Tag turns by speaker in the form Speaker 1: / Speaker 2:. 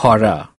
Speaker 1: Cora.